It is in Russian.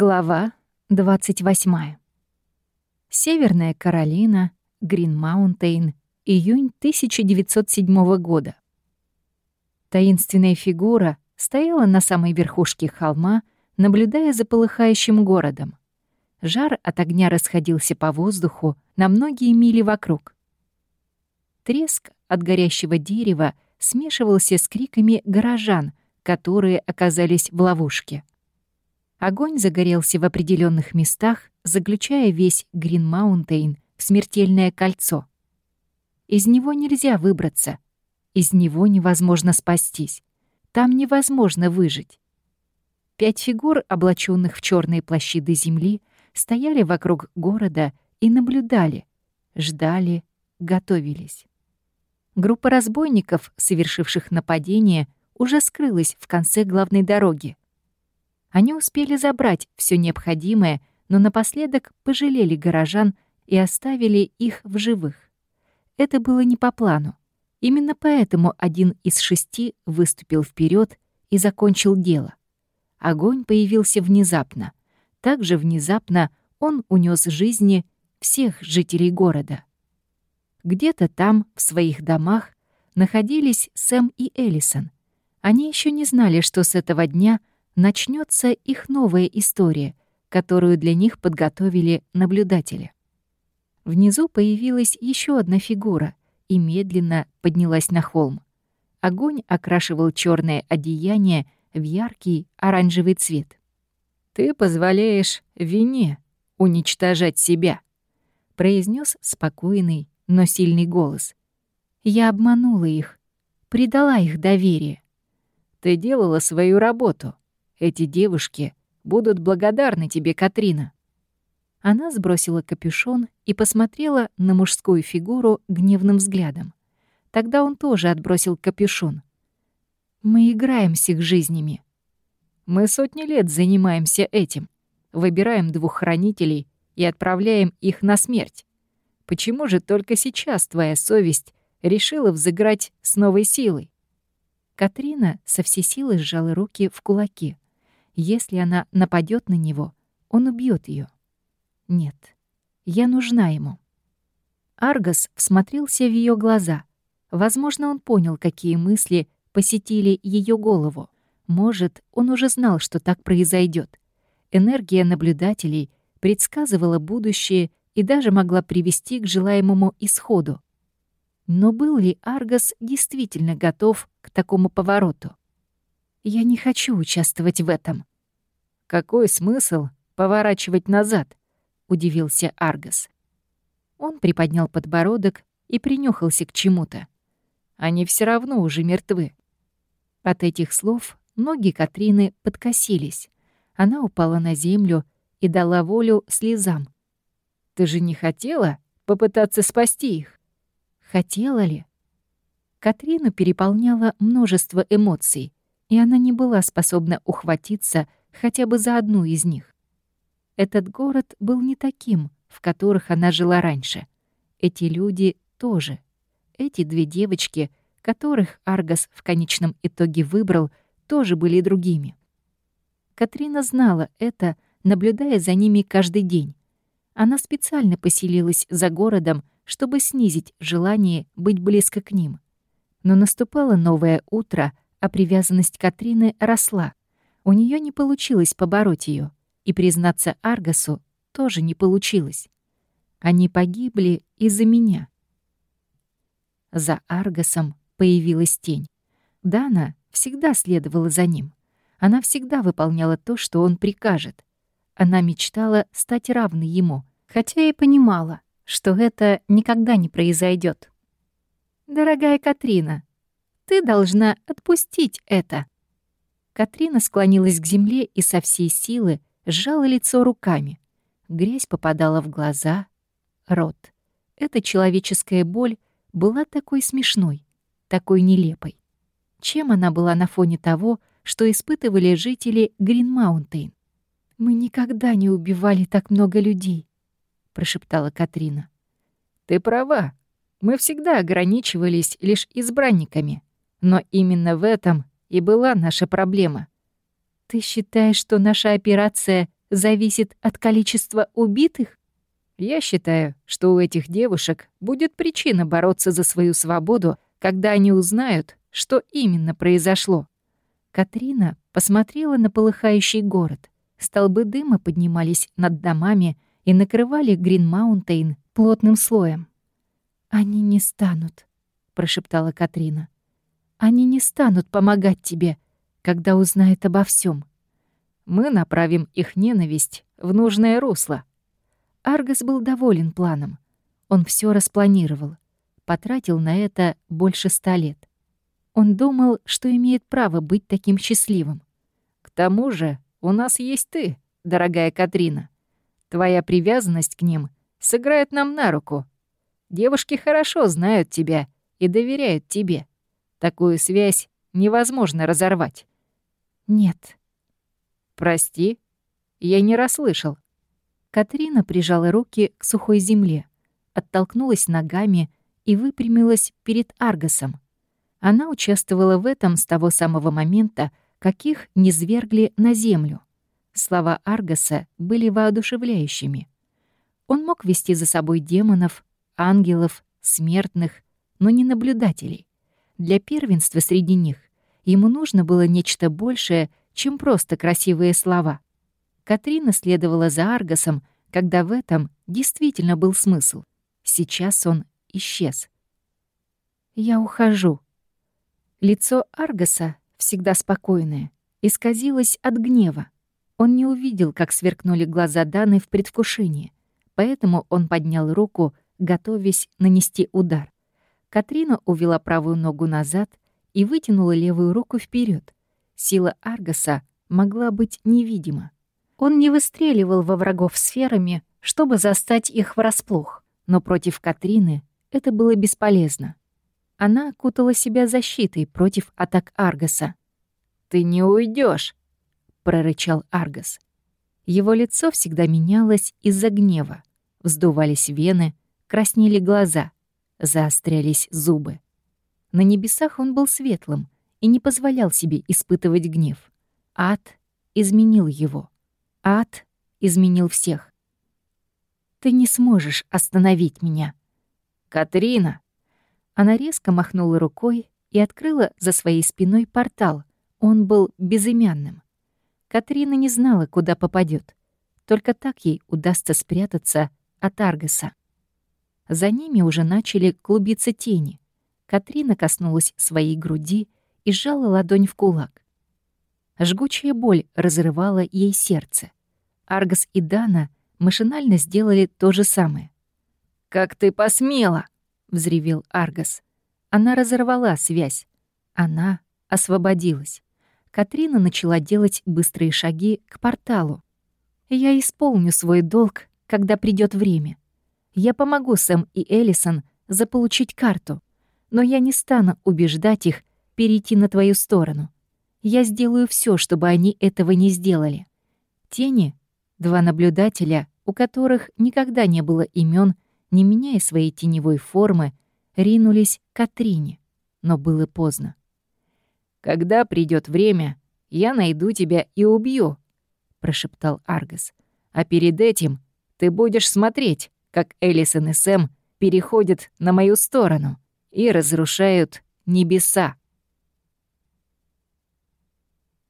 Глава 28. Северная Каролина, Грин-Маунтейн, июнь 1907 года. Таинственная фигура стояла на самой верхушке холма, наблюдая за полыхающим городом. Жар от огня расходился по воздуху на многие мили вокруг. Треск от горящего дерева смешивался с криками горожан, которые оказались в ловушке. Огонь загорелся в определенных местах, заключая весь Грин-Маунтейн в смертельное кольцо. Из него нельзя выбраться, из него невозможно спастись, там невозможно выжить. Пять фигур, облаченных в черные плащи до земли, стояли вокруг города и наблюдали, ждали, готовились. Группа разбойников, совершивших нападение, уже скрылась в конце главной дороги. Они успели забрать все необходимое, но напоследок пожалели горожан и оставили их в живых. Это было не по плану. Именно поэтому один из шести выступил вперед и закончил дело. Огонь появился внезапно. Также внезапно он унес жизни всех жителей города. Где-то там, в своих домах, находились Сэм и Эллисон. Они еще не знали, что с этого дня начнется их новая история, которую для них подготовили наблюдатели. Внизу появилась еще одна фигура и медленно поднялась на холм. Огонь окрашивал черное одеяние в яркий оранжевый цвет. «Ты позволяешь вине уничтожать себя», — произнес спокойный, но сильный голос. «Я обманула их, предала их доверие. Ты делала свою работу, эти девушки будут благодарны тебе, Катрина». Она сбросила капюшон и посмотрела на мужскую фигуру гневным взглядом. Тогда он тоже отбросил капюшон. «Мы играем с их жизнями. Мы сотни лет занимаемся этим. Выбираем двух хранителей и отправляем их на смерть. Почему же только сейчас твоя совесть решила взыграть с новой силой?» Катрина со всей силы сжала руки в кулаки — если она нападет на него, он убьет ее. Нет, я нужна ему. Аргос всмотрелся в ее глаза. Возможно, он понял, какие мысли посетили ее голову. Может, он уже знал, что так произойдет. Энергия наблюдателей предсказывала будущее и даже могла привести к желаемому исходу. Но был ли Аргос действительно готов к такому повороту? «Я не хочу участвовать в этом», «Какой смысл поворачивать назад?» — удивился Аргас. Он приподнял подбородок и принюхался к чему-то. Они все равно уже мертвы. От этих слов ноги Катрины подкосились. Она упала на землю и дала волю слезам. «Ты же не хотела попытаться спасти их?» «Хотела ли?» Катрину переполняло множество эмоций, и она не была способна ухватиться хотя бы за одну из них. Этот город был не таким, в которых она жила раньше. Эти люди тоже. Эти две девочки, которых Аргас в конечном итоге выбрал, тоже были другими. Катрина знала это, наблюдая за ними каждый день. Она специально поселилась за городом, чтобы снизить желание быть близко к ним. Но наступало новое утро, а привязанность Катрины росла. У нее не получилось побороть ее, и признаться Аргасу тоже не получилось. Они погибли из-за меня. За Аргасом появилась тень. Дана всегда следовала за ним. Она всегда выполняла то, что он прикажет. Она мечтала стать равной ему, хотя и понимала, что это никогда не произойдет. «Дорогая Катрина, ты должна отпустить это», Катрина склонилась к земле и со всей силы сжала лицо руками. Грязь попадала в глаза, рот. Эта человеческая боль была такой смешной, такой нелепой. Чем она была на фоне того, что испытывали жители Грин-Маунтейн? «Мы никогда не убивали так много людей», — прошептала Катрина. «Ты права. Мы всегда ограничивались лишь избранниками. Но именно в этом и была наша проблема. Ты считаешь, что наша операция зависит от количества убитых? Я считаю, что у этих девушек будет причина бороться за свою свободу, когда они узнают, что именно произошло. Катрина посмотрела на полыхающий город. Столбы дыма поднимались над домами и накрывали Грин-Маунтейн плотным слоем. «Они не станут», — прошептала Катрина. «Они не станут помогать тебе, когда узнают обо всем. Мы направим их ненависть в нужное русло». Аргас был доволен планом. Он все распланировал. Потратил на это больше ста лет. Он думал, что имеет право быть таким счастливым. «К тому же у нас есть ты, дорогая Катрина. Твоя привязанность к ним сыграет нам на руку. Девушки хорошо знают тебя и доверяют тебе. Такую связь невозможно разорвать». «Нет». «Прости, я не расслышал». Катрина прижала руки к сухой земле, оттолкнулась ногами и выпрямилась перед Аргосом. Она участвовала в этом с того самого момента, каких не свергли на землю. Слова Аргоса были воодушевляющими. Он мог вести за собой демонов, ангелов, смертных, но не наблюдателей. Для первенства среди них ему нужно было нечто большее, чем просто красивые слова. Катрина следовала за Аргосом, когда в этом действительно был смысл. Сейчас он исчез. «Я ухожу». Лицо Аргоса всегда спокойное, исказилось от гнева. Он не увидел, как сверкнули глаза Даны в предвкушении, поэтому он поднял руку, готовясь нанести удар. Катрина увела правую ногу назад и вытянула левую руку вперед. Сила Аргоса могла быть невидима. Он не выстреливал во врагов сферами, чтобы застать их врасплох, но против Катрины это было бесполезно. Она окутала себя защитой против атак Аргоса. «Ты не уйдешь, прорычал Аргос. Его лицо всегда менялось из-за гнева. Вздувались вены, краснели глаза, заострялись зубы. На небесах он был светлым и не позволял себе испытывать гнев. Ад изменил его. Ад изменил всех. «Ты не сможешь остановить меня». «Катрина!» Она резко махнула рукой и открыла за своей спиной портал. Он был безымянным. Катрина не знала, куда попадет. Только так ей удастся спрятаться от Аргаса. За ними уже начали клубиться тени. Катрина коснулась своей груди и сжала ладонь в кулак. Жгучая боль разрывала ей сердце. Аргас и Дана машинально сделали то же самое. «Как ты посмела!» — взревел Аргас. Она разорвала связь. Она освободилась. Катрина начала делать быстрые шаги к порталу. «Я исполню свой долг, когда придет время. Я помогу Сэм и Эллисон заполучить карту, но я не стану убеждать их перейти на твою сторону. Я сделаю все, чтобы они этого не сделали. Тени — два наблюдателя, у которых никогда не было имен, не меняя своей теневой формы, ринулись к Катрине, но было поздно. «Когда придет время, я найду тебя и убью», — прошептал Аргас. «А перед этим ты будешь смотреть, как Элисон и Сэм переходят на мою сторону и разрушают небеса».